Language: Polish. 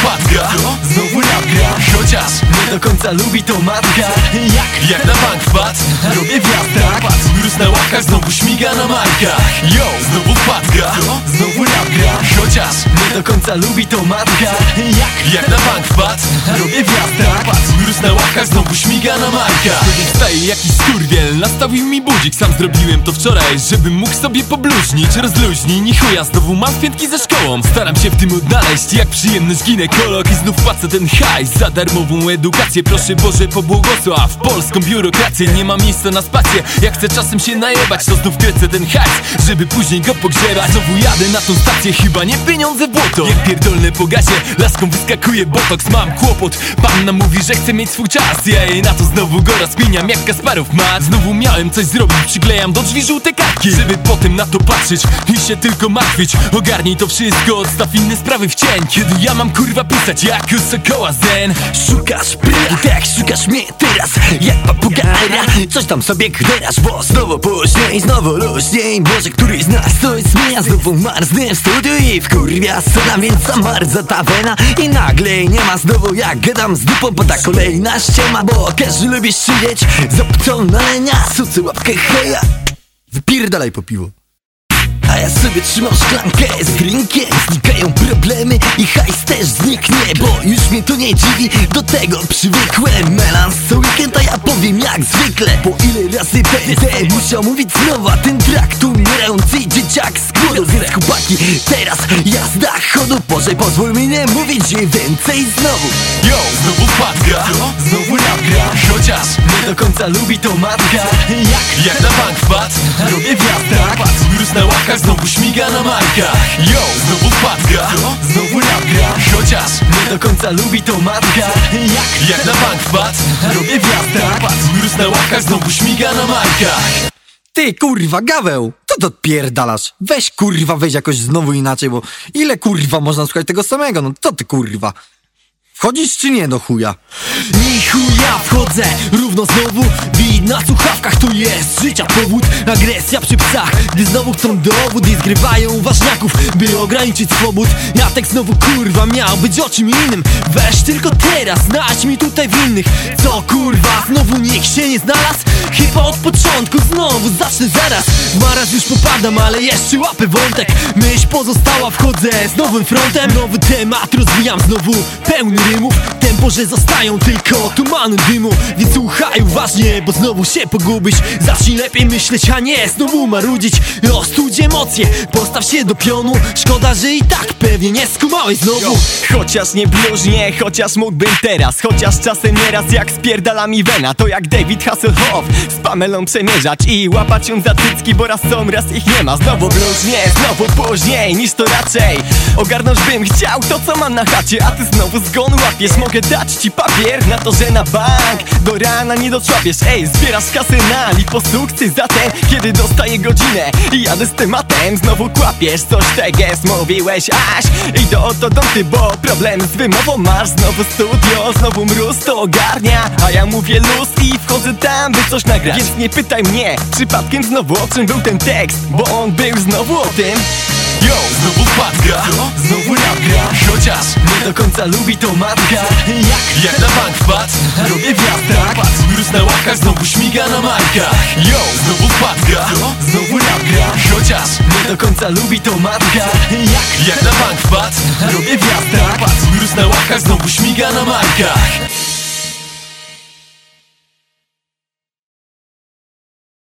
wpadka Znowu gra Chociaż nie do końca lubi to matka Jak? Jak na bank wpadł Robię wiatrak Mróz na ławkach znowu śmiga na markach. Yo! Znowu wpadka. Znowu gra Chociaż do końca lubi to matka. Jak? Jak na bank wpadł. Robię wiatrak Mróz na ławkach znowu śmiga na markach Wstaje jakiś skurwiel, nastawił mi budzik. Sam zrobiłem to wczoraj, żebym mógł sobie pobluźnić. Rozluźnij, ni chuja, znowu mam piętki ze szkołą. Staram się w tym odnaleźć, jak przyjemność ginekolog I znów płacę ten hajs. Za darmową edukację Proszę Boże pobłogosław polską biurokrację Nie ma miejsca na spację, jak chcę czasem się najebać To znów krecę ten hajs, żeby później go pogrzebać. Znowu jadę na tą stację, chyba nie pieniądze w błoto Jak pierdolne po gazie, laską wyskakuje botoks Mam kłopot, panna mówi, że chce mieć swój czas. Ja jej na to znowu go rozkminiam jak Kasparow ma. Znowu miałem coś zrobić, przyklejam do drzwi żółte kartki. Żeby potem na to patrzeć i się tylko martwić. Ogarnij to wszystko, odstaw inne sprawy w cień. Kiedy ja mam kurwa pisać jak sokoła zen. Szukasz pryla, tak szukasz mnie teraz. Jak papuga coś tam sobie kderasz Bo znowu później, znowu luźniej Może któryś z nas coś zmienia Znowu marznę w studiu i wkurwia scena Więc zamarza ta wena i nagle nie ma Znowu. Jak gadam z dupą, bo ta kolejna ściema Bo każdy lubi szydzieć. Z opcją nalenia Sucy łapkę heja. Wypierdalaj po piwo. A ja sobie trzymam szklankę z drinkiem Znikają problemy i hajs też zniknie Bo już mnie to nie dziwi, do tego przywykłem Melans co weekend, a ja powiem jak zwykle Po ile razy będę musiał mówić znowu ten trak tu umierający dzieciak z głodu Więc chłopaki, teraz jazda chodu. Boże pozwól mi nie mówić więcej znowu. Yo, znowu wpadka, Znowu rap gra, chociaż nie do końca lubi to matka. Jak? jak na bank wpadł? Robię wiatrak, Mróz na ławkach znowu śmiga na markach. Yo, znowu wpadka, Znowu rap gra, chociaż nie do końca lubi to matka. Jak? jak na bank wpadł? Robię wiatrak, Mróz na ławkach znowu śmiga na markach Ty kurwa, Gaweł, co to odpierdalasz? Weź kurwa, weź jakoś znowu inaczej, bo ile kurwa można słuchać tego samego, no co ty kurwa? Wchodzisz czy nie do chuja? Ni chuja wchodzę, równo znowu. Wid na słuchawkach to jest życia powód. Agresja przy psach, gdy znowu chcą dowód I zgrywają ważniaków, by ograniczyć swobód. Ja tak znowu kurwa miał być o czym innym. Weź tylko teraz, znać mi tutaj winnych. Co kurwa, znowu nikt się nie znalazł? Chyba od początku znowu zacznę zaraz. Maraz już popadam, ale jeszcze łapę wątek. Myśl pozostała, wchodzę z nowym frontem. Nowy temat rozwijam znowu, pełny 礼物 że zostają tylko tumany dymu. Więc słuchaj uważnie, bo znowu się pogubisz. Zacznij lepiej myśleć, a nie znowu marudzić. Ostudź emocje, postaw się do pionu. Szkoda, że i tak pewnie nie skumałeś znowu. Chociaż nie bluźnie, chociaż mógłbym teraz. Chociaż czasem nieraz jak spierdala mi wena To jak David Hasselhoff. Z Pamelą przemierzać I łapać ją za cycki, bo raz są, raz ich nie ma. Znowu bluźnie, znowu później niż to raczej. Ogarnąć bym chciał to co mam na chacie A ty znowu zgon łapiesz. Mogę dać ci papier na to, że na bank Do rana nie doczłapiesz Ej, zbierasz kasy na liposukcję Zatem, kiedy dostaję godzinę I jadę z tematem, znowu kłapiesz Coś teges mówiłeś aż. I do ortodonty, bo problem z wymową masz. Znowu studio, znowu mróz to ogarnia A ja mówię luz i wchodzę tam, by coś nagrać. Więc nie pytaj mnie, przypadkiem znowu o czym był ten tekst Bo on był znowu o tym. Yo, znowu wpadka, znowu rap gra. Chociaż do końca lubi to matka. Jak? Jak na bank wpadł? Robię wiatrak, Mróz na ławkach znowu śmiga na markach Yo, znowu wpadka, znowu rap gra Chociaż nie do końca lubi to matka. Jak? jak na bank wpadł? Robię wiatrak, Mróz na ławkach znowu śmiga na markach